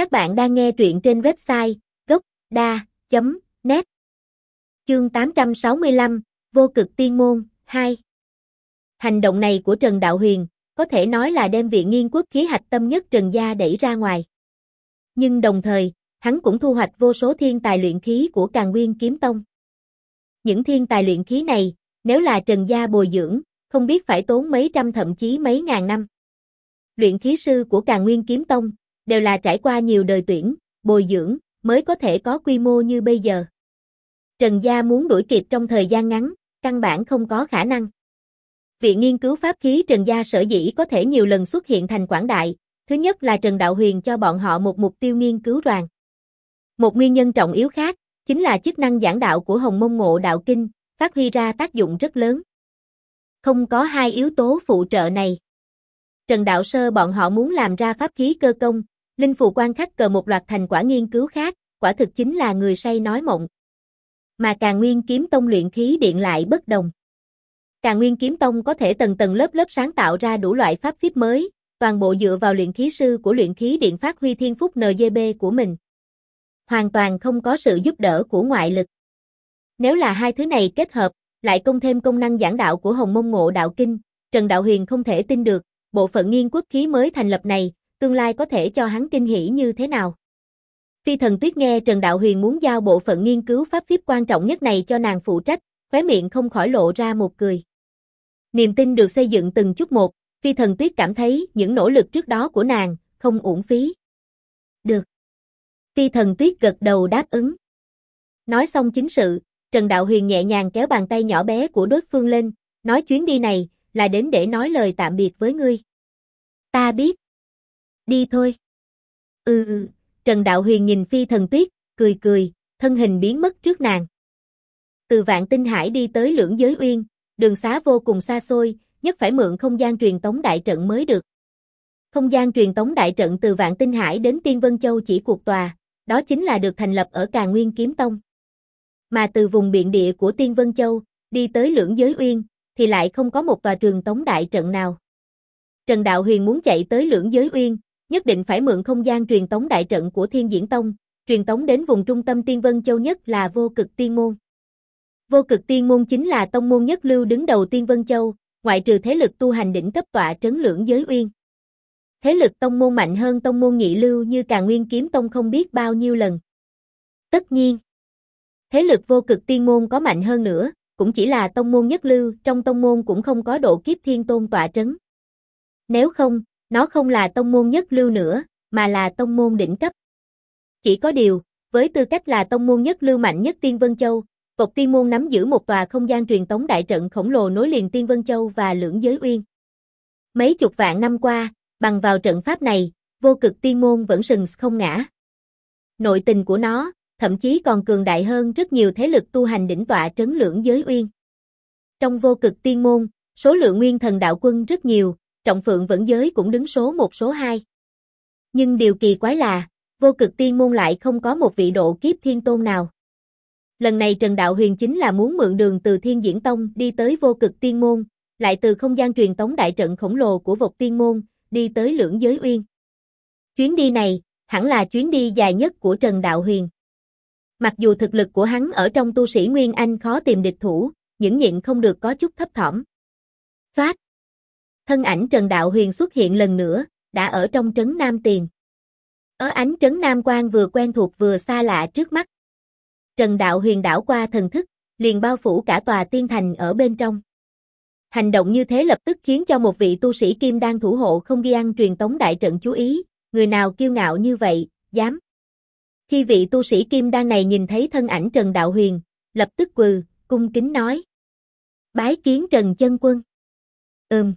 Các bạn đang nghe truyện trên website gốc.da.net Chương 865, Vô cực tiên môn, 2 Hành động này của Trần Đạo Huyền, có thể nói là đem viện nghiên quốc khí hạch tâm nhất Trần Gia đẩy ra ngoài. Nhưng đồng thời, hắn cũng thu hoạch vô số thiên tài luyện khí của Càng Nguyên Kiếm Tông. Những thiên tài luyện khí này, nếu là Trần Gia bồi dưỡng, không biết phải tốn mấy trăm thậm chí mấy ngàn năm. Luyện khí sư của Càng Nguyên Kiếm Tông, đều là trải qua nhiều đời tuyển, bồi dưỡng, mới có thể có quy mô như bây giờ. Trần Gia muốn đuổi kịp trong thời gian ngắn, căn bản không có khả năng. Viện nghiên cứu pháp khí Trần Gia sở dĩ có thể nhiều lần xuất hiện thành quảng đại, thứ nhất là Trần Đạo Huyền cho bọn họ một mục tiêu nghiên cứu đoàn. Một nguyên nhân trọng yếu khác, chính là chức năng giảng đạo của Hồng Mông Ngộ Đạo Kinh, phát huy ra tác dụng rất lớn. Không có hai yếu tố phụ trợ này. Trần Đạo Sơ bọn họ muốn làm ra pháp khí cơ công, Linh Phù Quan khắc cờ một loạt thành quả nghiên cứu khác, quả thực chính là người say nói mộng. Mà càng nguyên kiếm tông luyện khí điện lại bất đồng. Càng nguyên kiếm tông có thể tầng tầng lớp lớp sáng tạo ra đủ loại pháp phíp mới, toàn bộ dựa vào luyện khí sư của luyện khí điện phát huy thiên phúc NGB của mình. Hoàn toàn không có sự giúp đỡ của ngoại lực. Nếu là hai thứ này kết hợp, lại công thêm công năng giảng đạo của Hồng Mông Ngộ Đạo Kinh, Trần Đạo Huyền không thể tin được, bộ phận nghiên quốc khí mới thành lập này, tương lai có thể cho hắn kinh hỉ như thế nào. Phi thần tuyết nghe Trần Đạo Huyền muốn giao bộ phận nghiên cứu pháp phiếp quan trọng nhất này cho nàng phụ trách, khóe miệng không khỏi lộ ra một cười. Niềm tin được xây dựng từng chút một, phi thần tuyết cảm thấy những nỗ lực trước đó của nàng, không uổng phí. Được. Phi thần tuyết gật đầu đáp ứng. Nói xong chính sự, Trần Đạo Huyền nhẹ nhàng kéo bàn tay nhỏ bé của đối phương lên, nói chuyến đi này, là đến để nói lời tạm biệt với ngươi. Ta biết. Đi thôi. Ừ, ừ, Trần Đạo Huyền nhìn phi thần tuyết, cười cười, thân hình biến mất trước nàng. Từ vạn tinh hải đi tới lưỡng giới uyên, đường xá vô cùng xa xôi, nhất phải mượn không gian truyền tống đại trận mới được. Không gian truyền tống đại trận từ Vạn Tinh Hải đến Tiên Vân Châu chỉ cuộc tòa, đó chính là được thành lập ở Cà Nguyên Kiếm Tông. Mà từ vùng biện địa của Tiên Vân Châu, đi tới Lưỡng Giới Uyên, thì lại không có một tòa trường tống đại trận nào. Trần Đạo Huyền muốn chạy tới Lưỡng Giới Uyên, nhất định phải mượn không gian truyền tống đại trận của Thiên Diễn Tông, truyền tống đến vùng trung tâm Tiên Vân Châu nhất là Vô Cực Tiên Môn. Vô Cực Tiên Môn chính là tông môn nhất lưu đứng đầu Tiên Vân Châu, ngoại trừ thế lực tu hành đỉnh cấp tọa trấn Lưỡng Giới Uyên. Thế lực tông môn mạnh hơn tông môn nhị lưu như Càn Nguyên Kiếm Tông không biết bao nhiêu lần. Tất nhiên, thế lực vô cực tiên môn có mạnh hơn nữa, cũng chỉ là tông môn nhất lưu, trong tông môn cũng không có độ kiếp thiên tôn tọa trấn. Nếu không, nó không là tông môn nhất lưu nữa, mà là tông môn đỉnh cấp. Chỉ có điều, với tư cách là tông môn nhất lưu mạnh nhất Tiên Vân Châu, cục Tiên Môn nắm giữ một tòa không gian truyền tống đại trận khổng lồ nối liền Tiên Vân Châu và Lưỡng Giới Uyên. Mấy chục vạn năm qua, bằng vào trận pháp này, vô cực tiên môn vẫn sừng không ngã. Nội tình của nó, thậm chí còn cường đại hơn rất nhiều thế lực tu hành đỉnh tọa trấn lưỡng giới uyên. Trong vô cực tiên môn, số lượng nguyên thần đạo quân rất nhiều, trọng phượng vẫn giới cũng đứng số một số hai. Nhưng điều kỳ quái là, vô cực tiên môn lại không có một vị độ kiếp thiên tôn nào. Lần này Trần Đạo Huyền chính là muốn mượn đường từ Thiên Diễn Tông đi tới vô cực tiên môn, lại từ không gian truyền tống đại trận khổng lồ của vộc tiên môn, đi tới lưỡng giới uyên. Chuyến đi này, hẳn là chuyến đi dài nhất của Trần Đạo Huyền. Mặc dù thực lực của hắn ở trong tu sĩ Nguyên Anh khó tìm địch thủ, những nhịn không được có chút thấp thỏm. Phát. Thân ảnh Trần Đạo Huyền xuất hiện lần nữa, đã ở trong trấn Nam Tiền. Ở ánh trấn Nam Quan vừa quen thuộc vừa xa lạ trước mắt. Trần Đạo Huyền đảo qua thần thức, liền bao phủ cả tòa tiên thành ở bên trong. Hành động như thế lập tức khiến cho một vị tu sĩ kim đang thủ hộ không ghi ăn truyền tống đại trận chú ý, người nào kiêu ngạo như vậy, dám. Khi vị tu sĩ kim đan này nhìn thấy thân ảnh Trần Đạo Huyền, lập tức quỳ, cung kính nói. Bái kiến Trần Chân Quân. Ừm.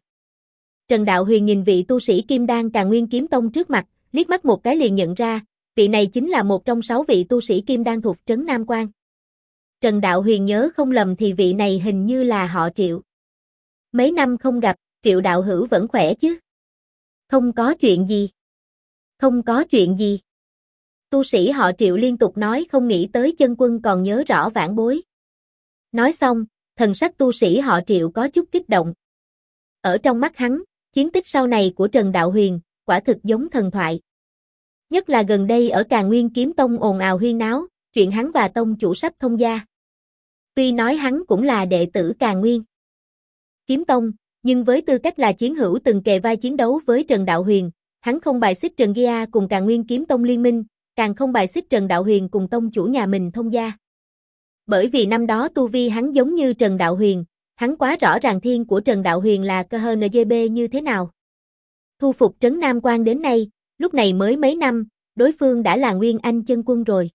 Trần Đạo Huyền nhìn vị tu sĩ kim đan càng nguyên kiếm tông trước mặt, liếc mắt một cái liền nhận ra, vị này chính là một trong sáu vị tu sĩ kim đan thuộc trấn Nam Quan. Trần Đạo Huyền nhớ không lầm thì vị này hình như là họ Triệu. Mấy năm không gặp, triệu đạo hữu vẫn khỏe chứ? Không có chuyện gì. Không có chuyện gì. Tu sĩ họ triệu liên tục nói không nghĩ tới chân quân còn nhớ rõ vãn bối. Nói xong, thần sắc tu sĩ họ triệu có chút kích động. Ở trong mắt hắn, chiến tích sau này của Trần Đạo Huyền, quả thực giống thần thoại. Nhất là gần đây ở Càn Nguyên Kiếm Tông ồn ào huyên náo, chuyện hắn và tông chủ sắp thông gia. Tuy nói hắn cũng là đệ tử Càn Nguyên Kiếm Tông, nhưng với tư cách là chiến hữu từng kề vai chiến đấu với Trần Đạo Huyền, hắn không bài xích Trần Gia cùng Càn Nguyên Kiếm Tông liên minh, càng không bài xích Trần Đạo Huyền cùng tông chủ nhà mình thông gia. Bởi vì năm đó tu vi hắn giống như Trần Đạo Huyền, hắn quá rõ ràng thiên của Trần Đạo Huyền là cơ hơ NGB như thế nào. Thu phục trấn Nam Quan đến nay, lúc này mới mấy năm, đối phương đã là Nguyên Anh chân quân rồi.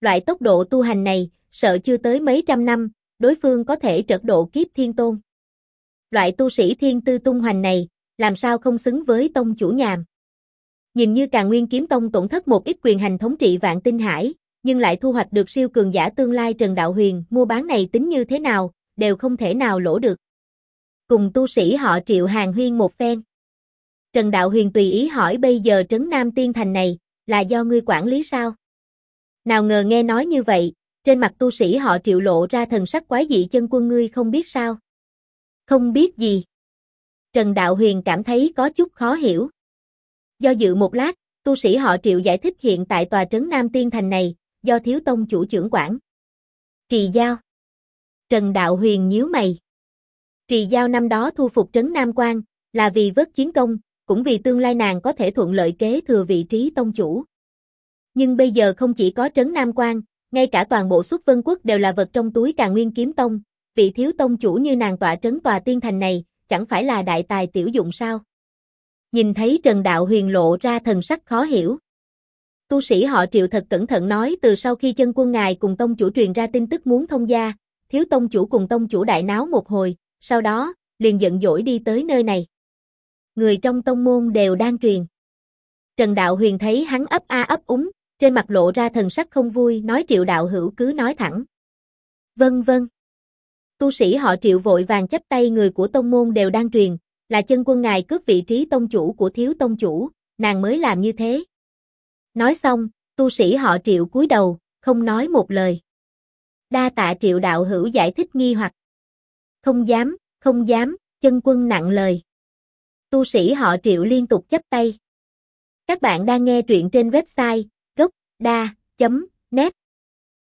Loại tốc độ tu hành này, sợ chưa tới mấy trăm năm, đối phương có thể trật độ kiếp thiên tôn. Loại tu sĩ thiên tư tung hoành này, làm sao không xứng với tông chủ nhàm. Nhìn như càng nguyên kiếm tông tổn thất một ít quyền hành thống trị vạn tinh hải, nhưng lại thu hoạch được siêu cường giả tương lai Trần Đạo Huyền, mua bán này tính như thế nào, đều không thể nào lỗ được. Cùng tu sĩ họ triệu hàng huyên một phen. Trần Đạo Huyền tùy ý hỏi bây giờ trấn Nam Tiên Thành này, là do ngươi quản lý sao? Nào ngờ nghe nói như vậy, trên mặt tu sĩ họ triệu lộ ra thần sắc quái dị chân quân ngươi không biết sao? Không biết gì. Trần Đạo Huyền cảm thấy có chút khó hiểu. Do dự một lát, tu sĩ họ triệu giải thích hiện tại tòa trấn Nam Tiên Thành này, do thiếu tông chủ trưởng quản. Trì Giao Trần Đạo Huyền nhíu mày. Trì Giao năm đó thu phục trấn Nam Quan, là vì vớt chiến công, cũng vì tương lai nàng có thể thuận lợi kế thừa vị trí tông chủ. Nhưng bây giờ không chỉ có trấn Nam Quan, ngay cả toàn bộ xuất vân quốc đều là vật trong túi càng nguyên kiếm tông, vị thiếu tông chủ như nàng tọa trấn tòa tiên thành này, chẳng phải là đại tài tiểu dụng sao? Nhìn thấy Trần Đạo Huyền lộ ra thần sắc khó hiểu. Tu sĩ họ triệu thật cẩn thận nói từ sau khi chân quân ngài cùng tông chủ truyền ra tin tức muốn thông gia, thiếu tông chủ cùng tông chủ đại náo một hồi, sau đó, liền giận dỗi đi tới nơi này. Người trong tông môn đều đang truyền. Trần Đạo Huyền thấy hắn ấp a ấp úng, trên mặt lộ ra thần sắc không vui nói triệu đạo hữu cứ nói thẳng. Vân vân. Tu sĩ họ triệu vội vàng chấp tay người của tông môn đều đang truyền, là chân quân ngài cướp vị trí tông chủ của thiếu tông chủ, nàng mới làm như thế. Nói xong, tu sĩ họ triệu cúi đầu, không nói một lời. Đa tạ triệu đạo hữu giải thích nghi hoặc. Không dám, không dám, chân quân nặng lời. Tu sĩ họ triệu liên tục chấp tay. Các bạn đang nghe truyện trên website gocda.net